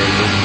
Bye.